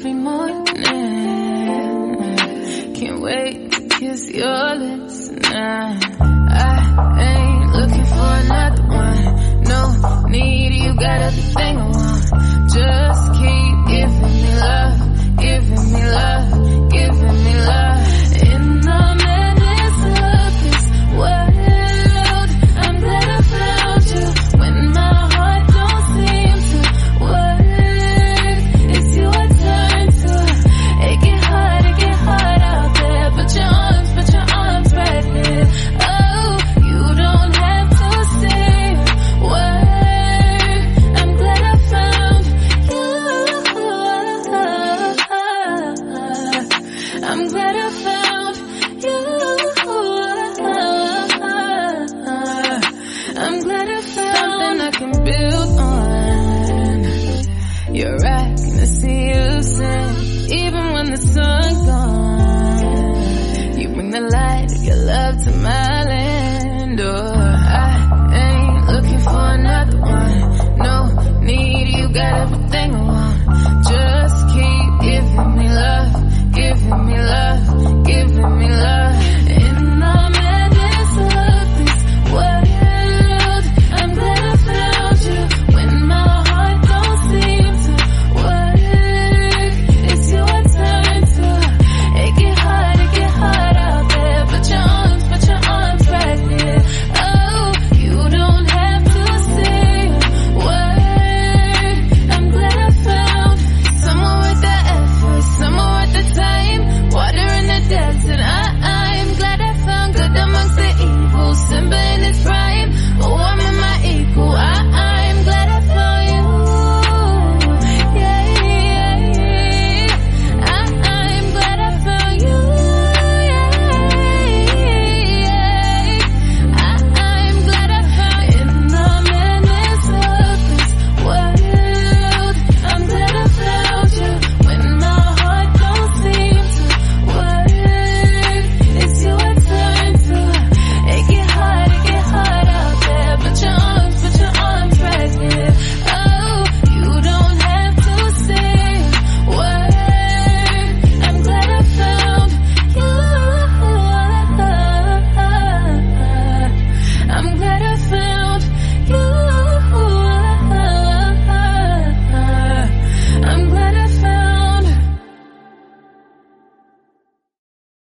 every morning. Can't wait to kiss your lips. Nah, I ain't looking for another one. No need, you got everything I want. I'm glad I found you. I'm glad I found something I can build on. You're right, gonna see you soon, even when the sun gone. You bring the light of your love to my land. Oh,